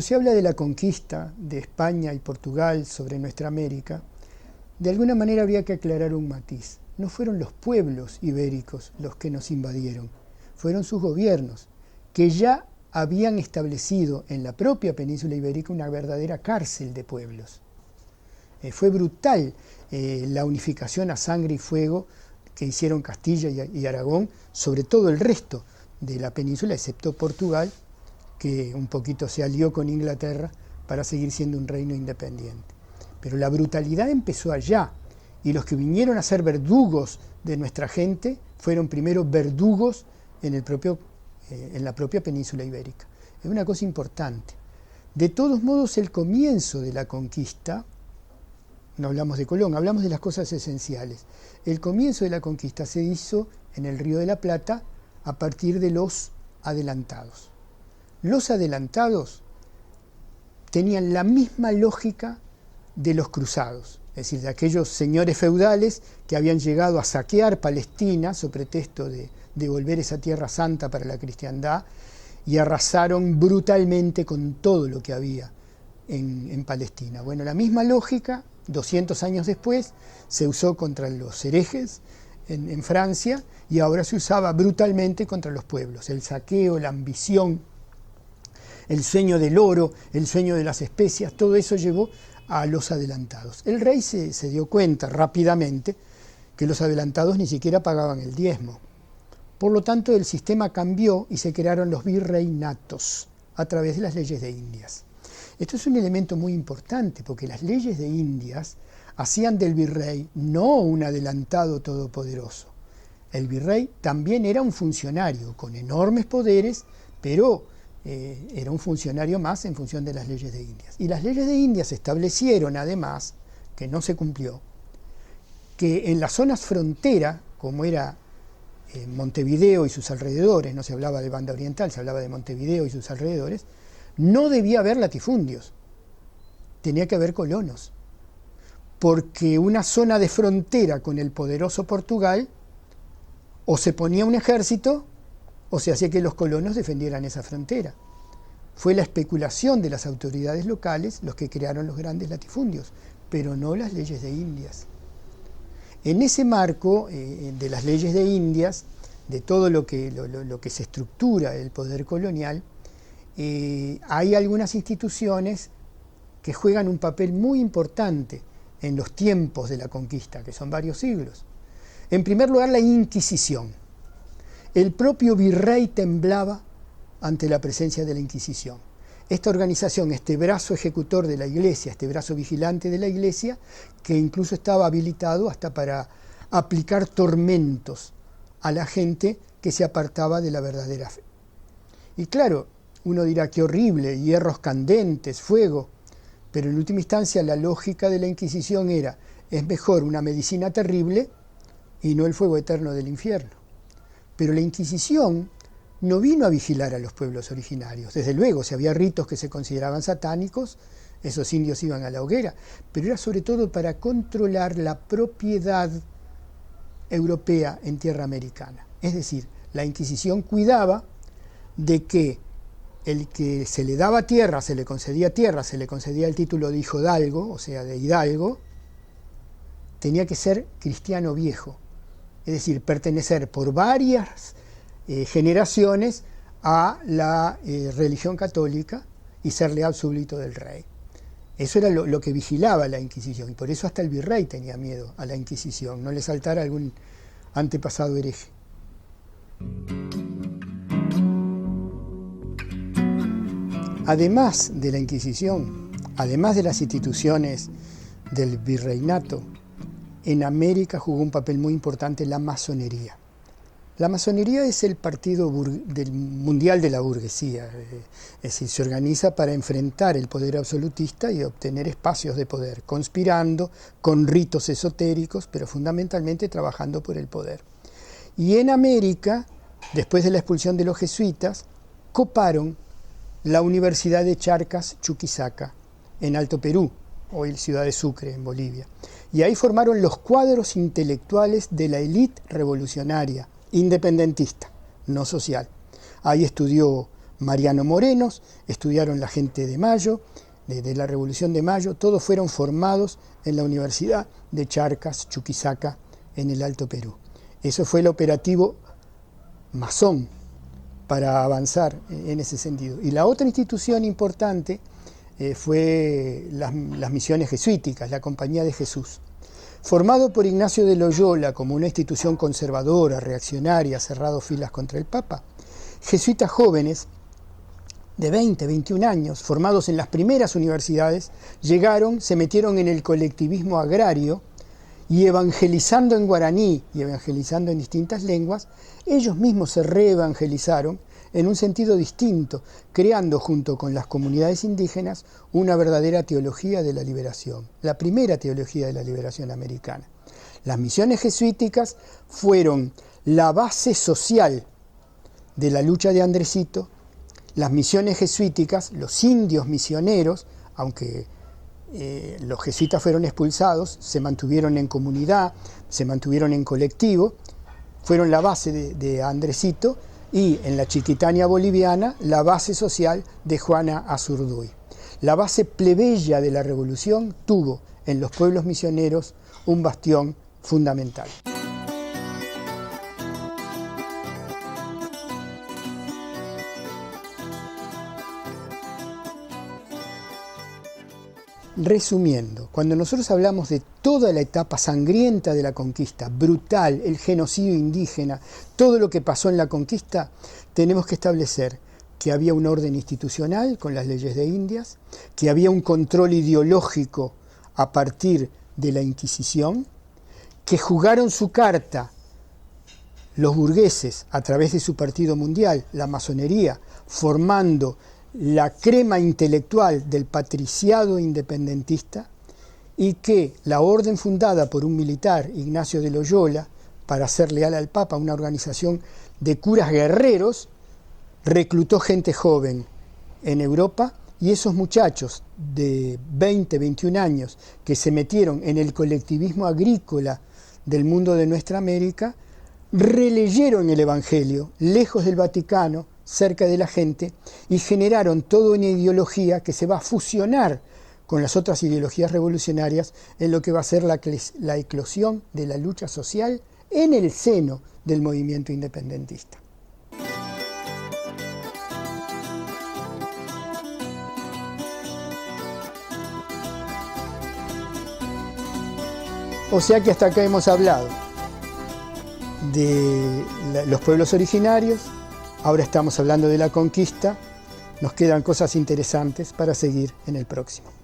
se habla de la conquista de España y Portugal sobre nuestra América, de alguna manera habría que aclarar un matiz. No fueron los pueblos ibéricos los que nos invadieron, fueron sus gobiernos, que ya habían establecido en la propia península ibérica una verdadera cárcel de pueblos. Eh, fue brutal eh, la unificación a sangre y fuego que hicieron Castilla y, Aragón sobre todo el resto de la península, excepto Portugal, que un poquito se alió con Inglaterra para seguir siendo un reino independiente. Pero la brutalidad empezó allá, y los que vinieron a ser verdugos de nuestra gente fueron primero verdugos en el propio eh, en la propia península ibérica. Es una cosa importante. De todos modos, el comienzo de la conquista, no hablamos de Colón, hablamos de las cosas esenciales. El comienzo de la conquista se hizo en el Río de la Plata a partir de los adelantados. Los adelantados tenían la misma lógica de los cruzados, es decir, de aquellos señores feudales que habían llegado a saquear Palestina sobre pretexto de devolver esa tierra santa para la cristiandad y arrasaron brutalmente con todo lo que había en, Palestina. Bueno, la misma lógica, 200 años después, se usó contra los herejes en, en Francia y ahora se usaba brutalmente contra los pueblos. El saqueo, la ambición, el sueño del oro, el sueño de las especias, todo eso llevó a los adelantados. El rey se, se dio cuenta rápidamente que los adelantados ni siquiera pagaban el diezmo. Por lo tanto, el sistema cambió y se crearon los virreinatos a través de las leyes de Indias. Esto es un elemento muy importante porque las leyes de Indias hacían del virrey no un adelantado todopoderoso. El virrey también era un funcionario con enormes poderes, pero eh, era un funcionario más en función de las leyes de Indias. Y las leyes de Indias establecieron además, que no se cumplió, que en las zonas frontera, como era Montevideo y sus alrededores, no se hablaba de banda oriental, se hablaba de Montevideo y sus alrededores, no debía haber latifundios, tenía que haber colonos, porque una zona de frontera con el poderoso Portugal, o se ponía un ejército, o se hacía que los colonos defendieran esa frontera. Fue la especulación de las autoridades locales los que crearon los grandes latifundios, pero no las leyes de Indias. En ese marco eh, de las leyes de Indias, de todo lo que, lo, que se estructura el poder colonial, eh, hay algunas instituciones que juegan un papel muy importante en los tiempos de la conquista, que son varios siglos. En primer lugar, la Inquisición. El propio virrey temblaba ante la presencia de la Inquisición esta organización, este brazo ejecutor de la Iglesia, este brazo vigilante de la Iglesia, que incluso estaba habilitado hasta para aplicar tormentos a la gente que se apartaba de la verdadera fe. Y claro, uno dirá qué horrible, hierros candentes, fuego, pero en última instancia la lógica de la Inquisición era, es mejor una medicina terrible y no el fuego eterno del infierno. Pero la Inquisición no vino a vigilar a los pueblos originarios. Desde luego, si había ritos que se consideraban satánicos, esos indios iban a la hoguera, pero era sobre todo para controlar la propiedad europea en tierra americana. Es decir, la Inquisición cuidaba de que el que se le daba tierra, se le concedía tierra, se le concedía el título de hijo hidalgo, o sea, de hidalgo, tenía que ser cristiano viejo, es decir, pertenecer por varias eh, generaciones a la eh, religión católica y ser leal súbdito del rey. Eso era lo, que vigilaba la Inquisición y por eso hasta el virrey tenía miedo a la Inquisición, no le saltara algún antepasado hereje. Además de la Inquisición, además de las instituciones del virreinato, en América jugó un papel muy importante la masonería. La masonería es el partido del mundial de la burguesía, eh, es decir, se organiza para enfrentar el poder absolutista y obtener espacios de poder, conspirando con ritos esotéricos, pero fundamentalmente trabajando por el poder. Y en América, después de la expulsión de los jesuitas, coparon la Universidad de Charcas Chuquisaca, en Alto Perú, hoy ciudad de Sucre, en Bolivia. Y ahí formaron los cuadros intelectuales de la élite revolucionaria independentista, no social. Ahí estudió Mariano Morenos, estudiaron la gente de Mayo, de, la Revolución de Mayo, todos fueron formados en la Universidad de Charcas, Chuquisaca, en el Alto Perú. Eso fue el operativo masón para avanzar en ese sentido. Y la otra institución importante eh, fue las, las misiones jesuíticas, la Compañía de Jesús. Formado por Ignacio de Loyola como una institución conservadora, reaccionaria, cerrado filas contra el Papa, jesuitas jóvenes de 20, 21 años, formados en las primeras universidades, llegaron, se metieron en el colectivismo agrario y evangelizando en guaraní y evangelizando en distintas lenguas, ellos mismos se reevangelizaron en un sentido distinto, creando junto con las comunidades indígenas una verdadera teología de la liberación, la primera teología de la liberación americana. Las misiones jesuíticas fueron la base social de la lucha de Andresito, las misiones jesuíticas, los indios misioneros, aunque eh, los jesuitas fueron expulsados, se mantuvieron en comunidad, se mantuvieron en colectivo, fueron la base de, de Andresito y en la Chiquitania boliviana la base social de Juana Azurduy. La base plebeya de la revolución tuvo en los pueblos misioneros un bastión fundamental. Resumiendo, cuando nosotros hablamos de toda la etapa sangrienta de la conquista, brutal, el genocidio indígena, todo lo que pasó en la conquista, tenemos que establecer que había un orden institucional con las leyes de Indias, que había un control ideológico a partir de la Inquisición, que jugaron su carta los burgueses a través de su partido mundial, la masonería, formando la crema intelectual del patriciado independentista y que la orden fundada por un militar, Ignacio de Loyola, para ser leal al Papa, una organización de curas guerreros, reclutó gente joven en Europa y esos muchachos de 20, 21 años que se metieron en el colectivismo agrícola del mundo de nuestra América, releyeron el Evangelio, lejos del Vaticano, cerca de la gente y generaron toda una ideología que se va a fusionar con las otras ideologías revolucionarias en lo que va a ser la, la eclosión de la lucha social en el seno del movimiento independentista. O sea que hasta acá hemos hablado de los pueblos originarios, Ahora estamos hablando de la conquista, nos quedan cosas interesantes para seguir en el próximo.